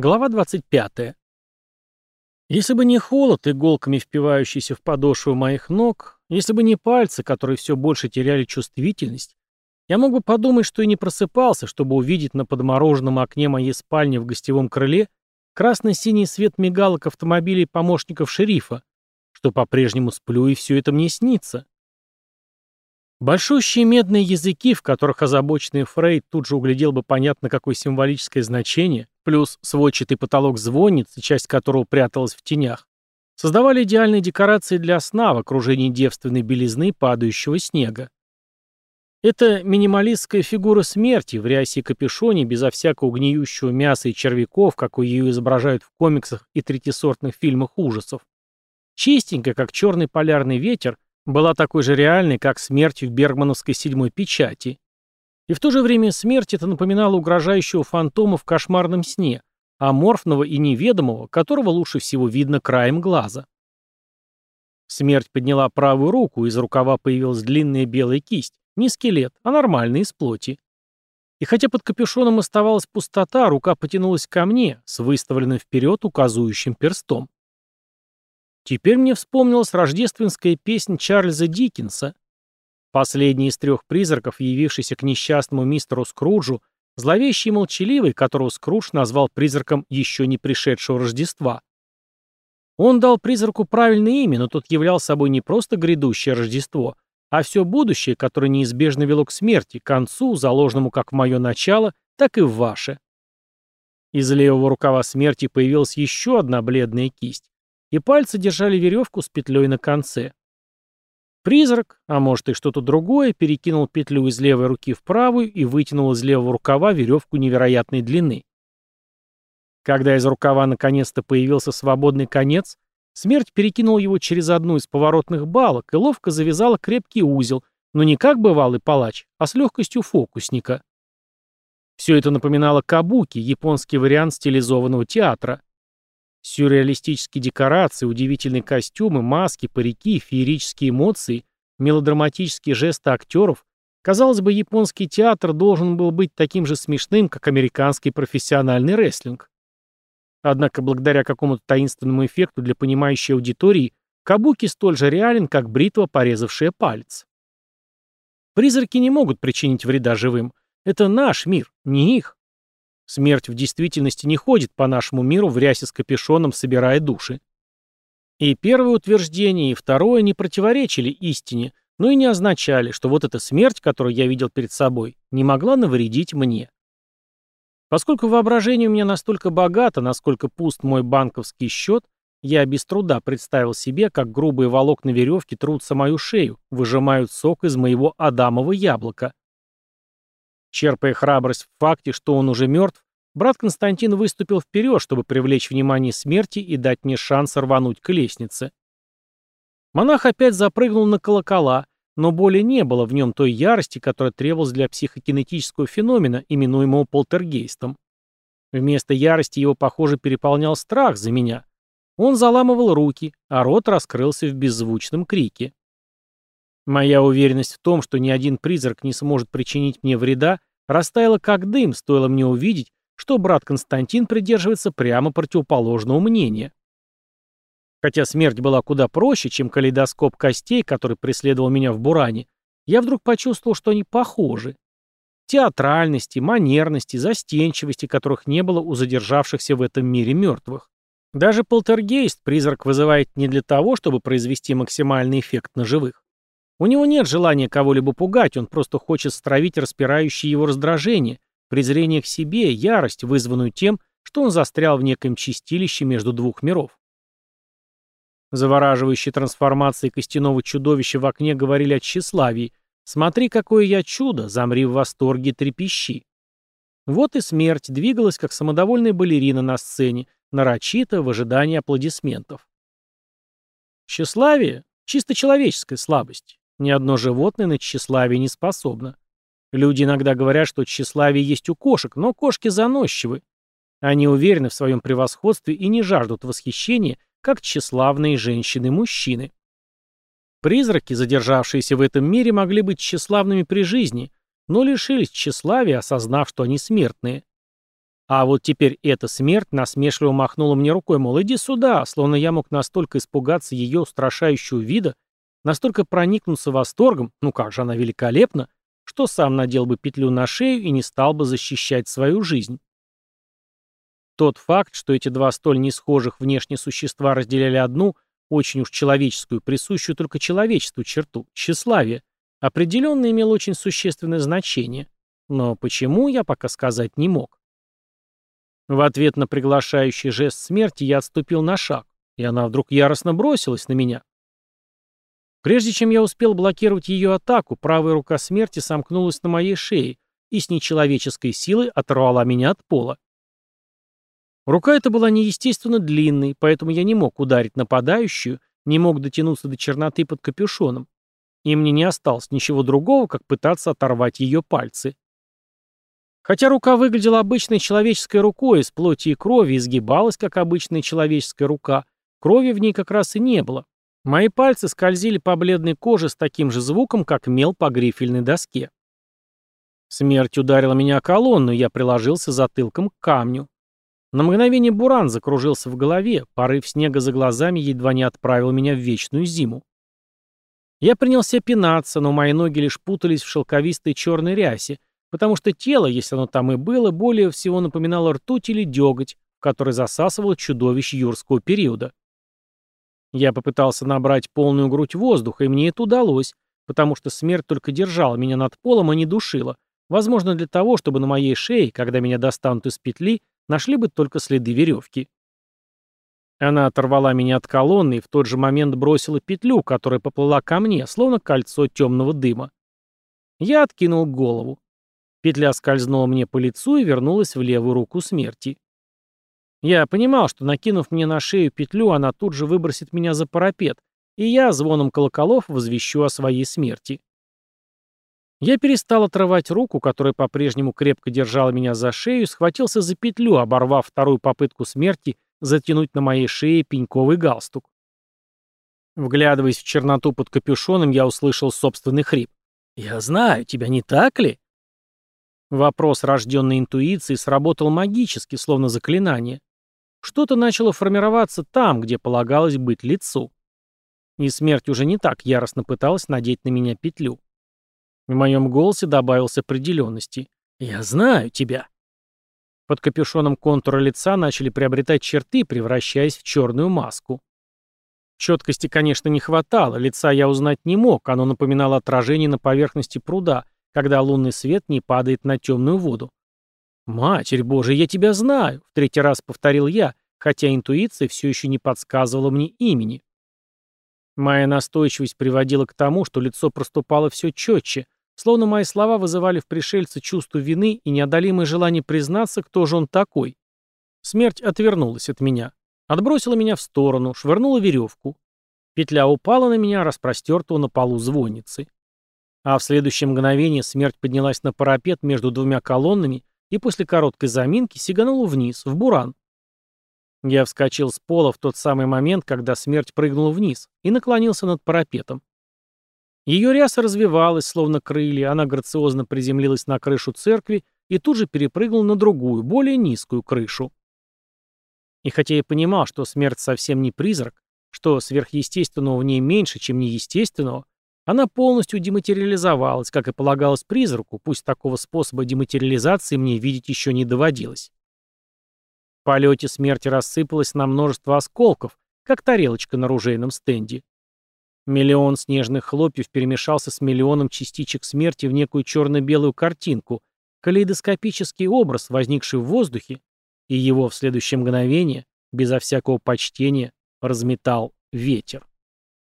Глава 25. Если бы не холод, иголками впивающийся в подошву моих ног, если бы не пальцы, которые все больше теряли чувствительность, я мог бы подумать, что и не просыпался, чтобы увидеть на подмороженном окне моей спальни в гостевом крыле красно-синий свет мигалок автомобилей помощников шерифа, что по-прежнему сплю и все это мне снится. Большущие медные языки, в которых озабоченный Фрейд тут же углядел бы понятно какое символическое значение, плюс сводчатый потолок звонницы, часть которого пряталась в тенях, создавали идеальные декорации для сна в окружении девственной белизны падающего снега. Это минималистская фигура смерти в рясе и капюшоне, безо всякого гниющего мяса и червяков, какой ее изображают в комиксах и третисортных фильмах ужасов. Чистенькая, как черный полярный ветер, была такой же реальной, как смерть в бергмановской седьмой печати. И в то же время смерть это напоминала угрожающего фантома в кошмарном сне, аморфного и неведомого, которого лучше всего видно краем глаза. Смерть подняла правую руку, из рукава появилась длинная белая кисть, не скелет, а нормальный из плоти. И хотя под капюшоном оставалась пустота, рука потянулась ко мне с выставленным вперед указующим перстом. Теперь мне вспомнилась рождественская песня Чарльза Диккенса. Последний из трех призраков, явившийся к несчастному мистеру Скруджу, зловещий и молчаливый, которого Скрудж назвал призраком еще не пришедшего Рождества. Он дал призраку правильное имя, но тот являл собой не просто грядущее Рождество, а все будущее, которое неизбежно вело к смерти, к концу, заложенному как в мое начало, так и в ваше. Из левого рукава смерти появилась еще одна бледная кисть, и пальцы держали веревку с петлей на конце. Призрак, а может и что-то другое, перекинул петлю из левой руки в правую и вытянул из левого рукава веревку невероятной длины. Когда из рукава наконец-то появился свободный конец, смерть перекинула его через одну из поворотных балок и ловко завязала крепкий узел, но не как бывалый палач, а с легкостью фокусника. Все это напоминало кабуки, японский вариант стилизованного театра. Сюрреалистические декорации, удивительные костюмы, маски, парики, феерические эмоции, мелодраматические жесты актеров. Казалось бы, японский театр должен был быть таким же смешным, как американский профессиональный рестлинг. Однако благодаря какому-то таинственному эффекту для понимающей аудитории кабуки столь же реален, как бритва, порезавшая палец. Призраки не могут причинить вреда живым. Это наш мир, не их. Смерть в действительности не ходит по нашему миру в рясе с капюшоном, собирая души. И первое утверждение, и второе не противоречили истине, но и не означали, что вот эта смерть, которую я видел перед собой, не могла навредить мне. Поскольку воображение у меня настолько богато, насколько пуст мой банковский счет, я без труда представил себе, как грубые волокна веревки трутся мою шею, выжимают сок из моего адамового яблока. Черпая храбрость в факте, что он уже мертв, брат Константин выступил вперед, чтобы привлечь внимание смерти и дать мне шанс рвануть к лестнице. Монах опять запрыгнул на колокола, но более не было в нем той ярости, которая требовалась для психокинетического феномена, именуемого полтергейстом. Вместо ярости его, похоже, переполнял страх за меня. Он заламывал руки, а рот раскрылся в беззвучном крике. Моя уверенность в том, что ни один призрак не сможет причинить мне вреда, растаяла как дым, стоило мне увидеть, что брат Константин придерживается прямо противоположного мнения. Хотя смерть была куда проще, чем калейдоскоп костей, который преследовал меня в Буране, я вдруг почувствовал, что они похожи. Театральности, манерности, застенчивости, которых не было у задержавшихся в этом мире мертвых. Даже полтергейст призрак вызывает не для того, чтобы произвести максимальный эффект на живых. У него нет желания кого-либо пугать, он просто хочет стравить распирающее его раздражение, презрение к себе, ярость, вызванную тем, что он застрял в неком чистилище между двух миров. Завораживающие трансформации костяного чудовища в окне говорили о тщеславии. «Смотри, какое я чудо! Замри в восторге, трепещи!» Вот и смерть двигалась, как самодовольная балерина на сцене, нарочито в ожидании аплодисментов. Тщеславие — чисто человеческая слабость. Ни одно животное на тщеславие не способно. Люди иногда говорят, что тщеславие есть у кошек, но кошки заносчивы. Они уверены в своем превосходстве и не жаждут восхищения, как тщеславные женщины-мужчины. Призраки, задержавшиеся в этом мире, могли быть тщеславными при жизни, но лишились тщеславия, осознав, что они смертные. А вот теперь эта смерть насмешливо махнула мне рукой, мол, иди сюда, словно я мог настолько испугаться ее устрашающего вида, настолько проникнуться восторгом, ну как же она великолепна, что сам надел бы петлю на шею и не стал бы защищать свою жизнь. Тот факт, что эти два столь несхожих внешне существа разделяли одну, очень уж человеческую, присущую только человечеству черту, тщеславие, определенно имел очень существенное значение. Но почему, я пока сказать не мог. В ответ на приглашающий жест смерти я отступил на шаг, и она вдруг яростно бросилась на меня. Прежде чем я успел блокировать ее атаку, правая рука смерти сомкнулась на моей шее и с нечеловеческой силой оторвала меня от пола. Рука эта была неестественно длинной, поэтому я не мог ударить нападающую, не мог дотянуться до черноты под капюшоном, и мне не осталось ничего другого, как пытаться оторвать ее пальцы. Хотя рука выглядела обычной человеческой рукой из плоти и крови и сгибалась, как обычная человеческая рука, крови в ней как раз и не было. Мои пальцы скользили по бледной коже с таким же звуком, как мел по грифельной доске. Смерть ударила меня о колонну, я приложился затылком к камню. На мгновение буран закружился в голове, порыв снега за глазами едва не отправил меня в вечную зиму. Я принялся пинаться, но мои ноги лишь путались в шелковистой черной рясе, потому что тело, если оно там и было, более всего напоминало ртуть или деготь, который засасывало чудовищ юрского периода. Я попытался набрать полную грудь воздуха, и мне это удалось, потому что смерть только держала меня над полом, а не душила, возможно, для того, чтобы на моей шее, когда меня достанут из петли, нашли бы только следы веревки. Она оторвала меня от колонны и в тот же момент бросила петлю, которая поплыла ко мне, словно кольцо темного дыма. Я откинул голову. Петля скользнула мне по лицу и вернулась в левую руку смерти. Я понимал, что, накинув мне на шею петлю, она тут же выбросит меня за парапет, и я звоном колоколов возвещу о своей смерти. Я перестал отрывать руку, которая по-прежнему крепко держала меня за шею, схватился за петлю, оборвав вторую попытку смерти затянуть на моей шее пеньковый галстук. Вглядываясь в черноту под капюшоном, я услышал собственный хрип. «Я знаю, тебя не так ли?» Вопрос, рожденный интуицией, сработал магически, словно заклинание. Что-то начало формироваться там, где полагалось быть лицу. И смерть уже не так яростно пыталась надеть на меня петлю. В моем голосе добавился определенности. «Я знаю тебя». Под капюшоном контура лица начали приобретать черты, превращаясь в черную маску. Четкости, конечно, не хватало, лица я узнать не мог, оно напоминало отражение на поверхности пруда — когда лунный свет не падает на темную воду. «Матерь Божия, я тебя знаю!» — в третий раз повторил я, хотя интуиция все еще не подсказывала мне имени. Моя настойчивость приводила к тому, что лицо проступало все четче, словно мои слова вызывали в пришельце чувство вины и неодолимое желание признаться, кто же он такой. Смерть отвернулась от меня, отбросила меня в сторону, швырнула веревку. Петля упала на меня, распростертого на полу звонницы. А в следующее мгновение смерть поднялась на парапет между двумя колоннами и после короткой заминки сиганула вниз, в буран. Я вскочил с пола в тот самый момент, когда смерть прыгнула вниз, и наклонился над парапетом. Ее ряса развивалась, словно крылья, она грациозно приземлилась на крышу церкви и тут же перепрыгнула на другую, более низкую крышу. И хотя я понимал, что смерть совсем не призрак, что сверхъестественного в ней меньше, чем неестественного, она полностью дематериализовалась, как и полагалось призраку, пусть такого способа дематериализации мне видеть еще не доводилось. В полете смерти рассыпалась на множество осколков, как тарелочка на ружейном стенде. Миллион снежных хлопьев перемешался с миллионом частичек смерти в некую черно-белую картинку, калейдоскопический образ, возникший в воздухе, и его в следующее мгновение, безо всякого почтения, разметал ветер.